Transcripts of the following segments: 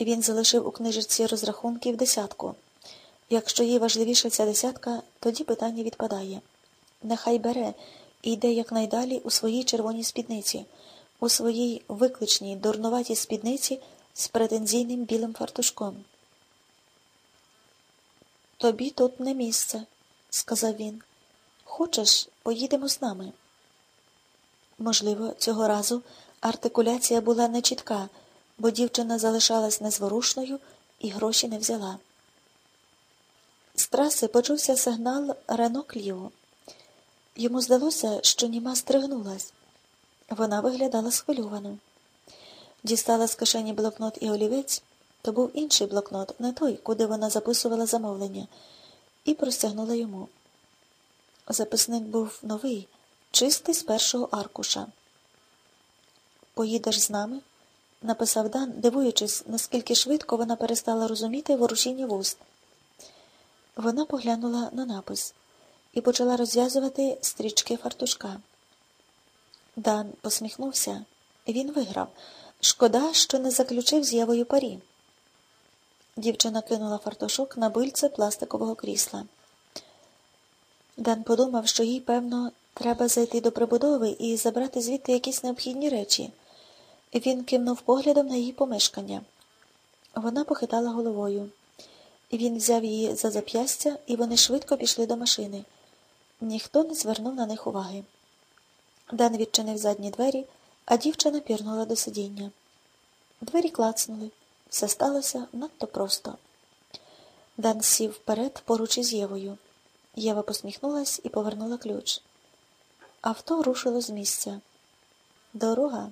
Він залишив у книжечці розрахунків десятку. Якщо їй важливіша ця десятка, тоді питання відпадає. Нехай бере і йде якнайдалі у своїй червоній спідниці, у своїй викличній, дурнуватій спідниці з претензійним білим фартушком. Тобі тут не місце, сказав він. Хочеш, поїдемо з нами. Можливо, цього разу артикуляція була нечітка, бо дівчина залишалась незворушною і гроші не взяла. З траси почувся сигнал Рено Кліо. Йому здалося, що німа стригнулась. Вона виглядала схвильовано. Дістала з кишені блокнот і олівець, то був інший блокнот, не той, куди вона записувала замовлення, і простягнула йому. Записник був новий, чистий з першого аркуша. Поїдеш з нами? Написав Дан, дивуючись, наскільки швидко вона перестала розуміти ворушіння вуст. Вона поглянула на напис і почала розв'язувати стрічки фартушка. Дан посміхнувся. Він виграв. Шкода, що не заключив з Євою парі. Дівчина кинула фартушок на бильце пластикового крісла. Дан подумав, що їй, певно, треба зайти до прибудови і забрати звідти якісь необхідні речі. Він кивнув поглядом на її помешкання. Вона похитала головою. Він взяв її за зап'ястя, і вони швидко пішли до машини. Ніхто не звернув на них уваги. Дан відчинив задні двері, а дівчина пірнула до сидіння. Двері клацнули. Все сталося надто просто. Дан сів вперед поруч із Євою. Єва посміхнулась і повернула ключ. Авто рушило з місця. Дорога.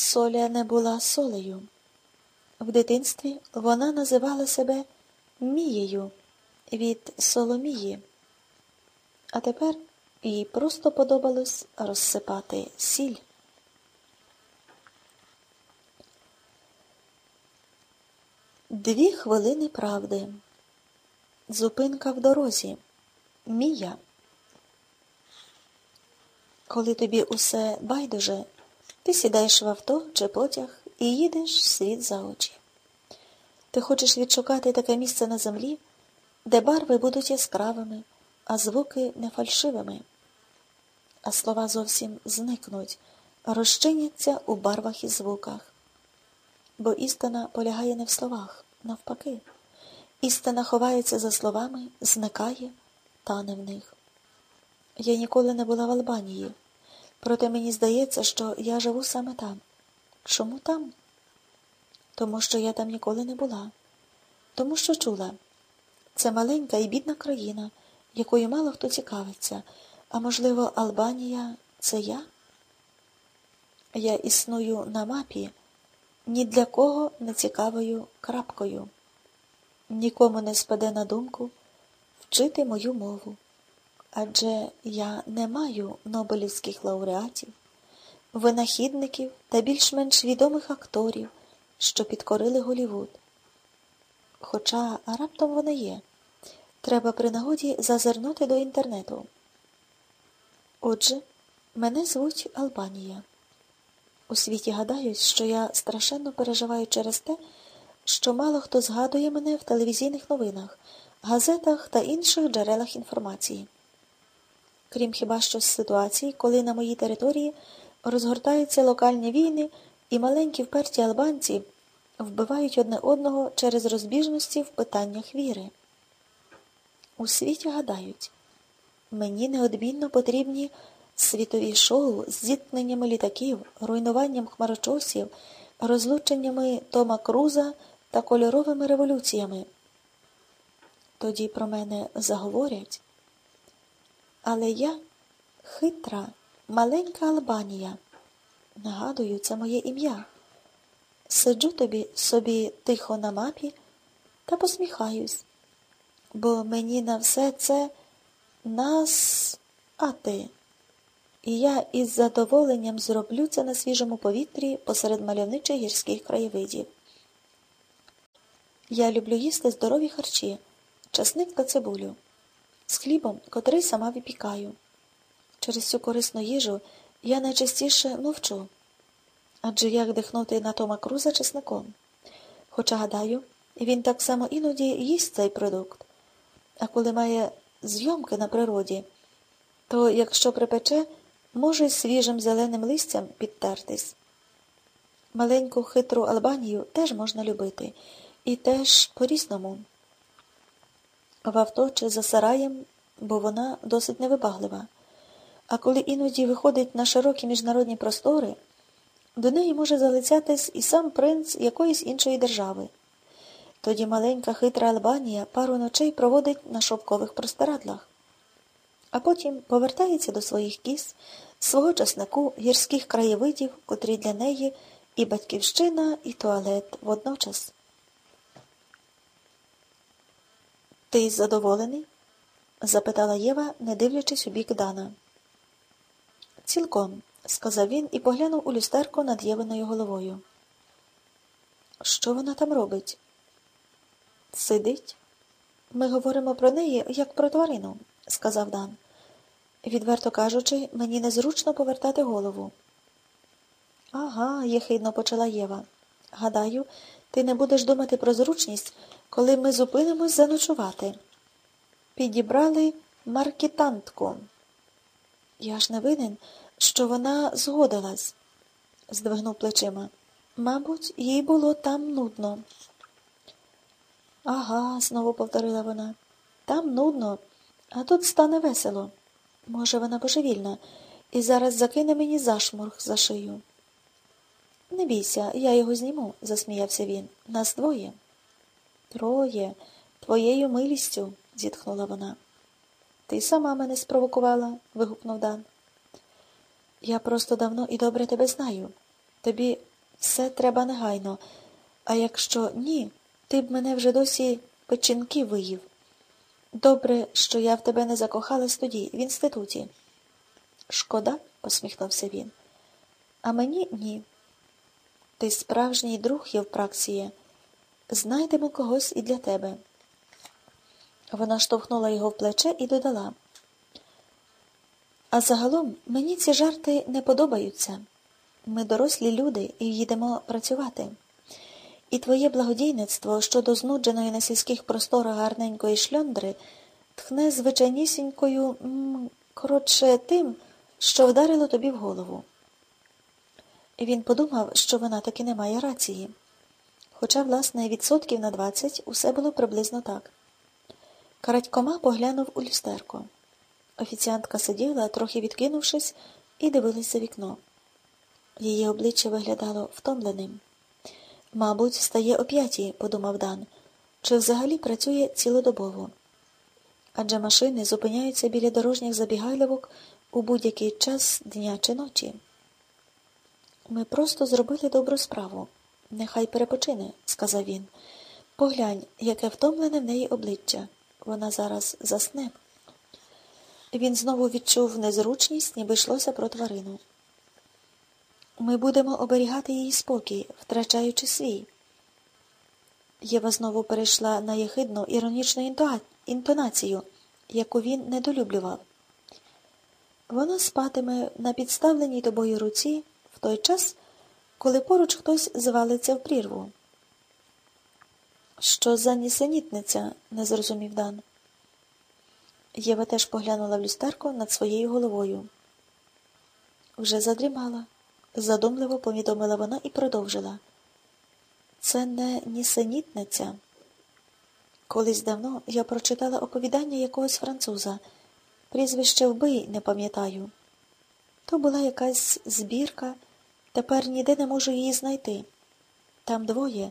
Соля не була солею. В дитинстві вона називала себе Мією від Соломії, а тепер їй просто подобалось розсипати сіль. Дві хвилини правди. Зупинка в дорозі. Мія. Коли тобі усе байдуже, ти сідаєш в авто чи потяг і їдеш світ за очі. Ти хочеш відшукати таке місце на землі, де барви будуть яскравими, а звуки не фальшивими, а слова зовсім зникнуть, розчиняться у барвах і звуках. Бо істина полягає не в словах, навпаки. Істина ховається за словами, зникає, тане в них. Я ніколи не була в Албанії, проте мені здається, що я живу саме там. Чому там? Тому що я там ніколи не була, тому що чула. Це маленька і бідна країна, якою мало хто цікавиться, а можливо, Албанія це я? Я існую на мапі ні для кого не цікавою крапкою. Нікому не спаде на думку вчити мою мову, адже я не маю нобелівських лауреатів, винахідників та більш-менш відомих акторів, що підкорили Голівуд. Хоча раптом вони є. Треба при нагоді зазирнути до інтернету. Отже, мене звуть Албанія. У світі гадають, що я страшенно переживаю через те, що мало хто згадує мене в телевізійних новинах, газетах та інших джерелах інформації. Крім хіба що з ситуацій, коли на моїй території розгортаються локальні війни і маленькі вперті албанці вбивають одне одного через розбіжності в питаннях віри. У світі гадають, мені неодмінно потрібні світові шоу з зіткненнями літаків, руйнуванням хмарочосів, розлученнями Тома Круза та кольоровими революціями. Тоді про мене заговорять. Але я хитра, маленька Албанія. Нагадую, це моє ім'я. Сиджу тобі собі тихо на мапі та посміхаюсь, бо мені на все це нас ати. І я із задоволенням зроблю це на свіжому повітрі посеред мальовничих гірських краєвидів. Я люблю їсти здорові харчі, часник та цибулю, з хлібом, котрий сама випікаю. Через цю корисну їжу я найчастіше мовчу. Адже як дихнути на Тома Круза чесником? Хоча, гадаю, він так само іноді їсть цей продукт. А коли має зйомки на природі, то, якщо припече, може й свіжим зеленим листям підтертись. Маленьку хитру Албанію теж можна любити, і теж по-різному. В авто чи за сараєм, бо вона досить невибаглива. А коли іноді виходить на широкі міжнародні простори, до неї може залицятись і сам принц якоїсь іншої держави. Тоді маленька хитра Албанія пару ночей проводить на шовкових простирадлах, а потім повертається до своїх кіз, свого часнику, гірських краєвидів, котрі для неї і батьківщина, і туалет водночас. Ти задоволений? запитала Єва, не дивлячись у бік Дана. Цілком, сказав він і поглянув у люстерко над Євиною головою. Що вона там робить? Сидить. Ми говоримо про неї, як про тварину, сказав Дан. Відверто кажучи, мені незручно повертати голову. Ага, єхидно почала Єва. Гадаю, ти не будеш думати про зручність, коли ми зупинимось заночувати. Підібрали маркетантку. Я ж не винен, що вона згодилась, здвигнув плечима. Мабуть, їй було там нудно. Ага, знову повторила вона. Там нудно, а тут стане весело. Може, вона божевільна, і зараз закине мені зашморг за шию. Не бійся, я його зніму, засміявся він. Нас двоє. Троє, твоєю милістю, зітхнула вона. Ти сама мене спровокувала, вигукнув Дан. Я просто давно і добре тебе знаю. Тобі все треба негайно, а якщо ні, ти б мене вже досі печінки виїв. Добре, що я в тебе не закохалась тоді, в інституті. Шкода, посміхнувся він. А мені ні. Ти справжній друг Євпраксіє. Знайдемо когось і для тебе. Вона штовхнула його в плече і додала. А загалом мені ці жарти не подобаються. Ми дорослі люди і їдемо працювати. І твоє благодійництво щодо знудженої на сільських просторах гарненької шльондри тхне звичайнісінькою, коротше, тим, що вдарило тобі в голову. Він подумав, що вона таки не має рації. Хоча, власне, відсотків на двадцять усе було приблизно так. Карадькома поглянув у люстерко. Офіціантка сиділа, трохи відкинувшись, і дивилась за вікно. Її обличчя виглядало втомленим. Мабуть, стає о п'ятій, подумав Дан, чи взагалі працює цілодобово. Адже машини зупиняються біля дорожніх забігайлівок у будь-який час дня чи ночі. Ми просто зробили добру справу. Нехай перепочине, сказав він. Поглянь, яке втомлене в неї обличчя. Вона зараз засне. Він знову відчув незручність, ніби йшлося про тварину. Ми будемо оберігати її спокій, втрачаючи свій. Єва знову перейшла на єхидну іронічну інтонацію, яку він недолюблював. Вона спатиме на підставленій тобою руці в той час, коли поруч хтось звалиться в прірву. Що за нісенітниця? не зрозумів Дан. Єва теж поглянула в люстерко над своєю головою. Вже задрімала, задумливо повідомила вона і продовжила. Це не нісенітниця. Колись давно я прочитала оповідання якогось француза, прізвище вбий не пам'ятаю. То була якась збірка, тепер ніде не можу її знайти. Там двоє,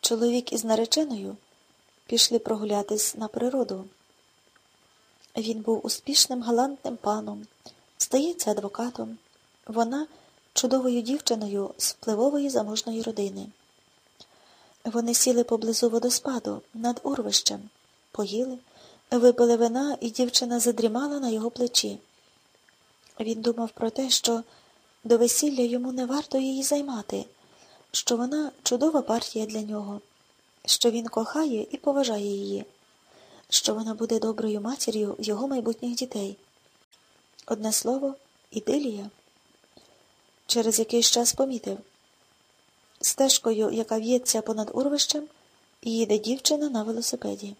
чоловік із нареченою, пішли прогулятись на природу. Він був успішним галантним паном, здається, адвокатом, вона чудовою дівчиною з впливової заможної родини. Вони сіли поблизу водоспаду над урвищем, поїли, випили вина, і дівчина задрімала на його плечі. Він думав про те, що до весілля йому не варто її займати, що вона чудова партія для нього, що він кохає і поважає її що вона буде доброю матір'ю його майбутніх дітей. Одне слово, ідилія. Через якийсь час помітив, Стежкою, яка в'ється понад урвищем, їде дівчина на велосипеді.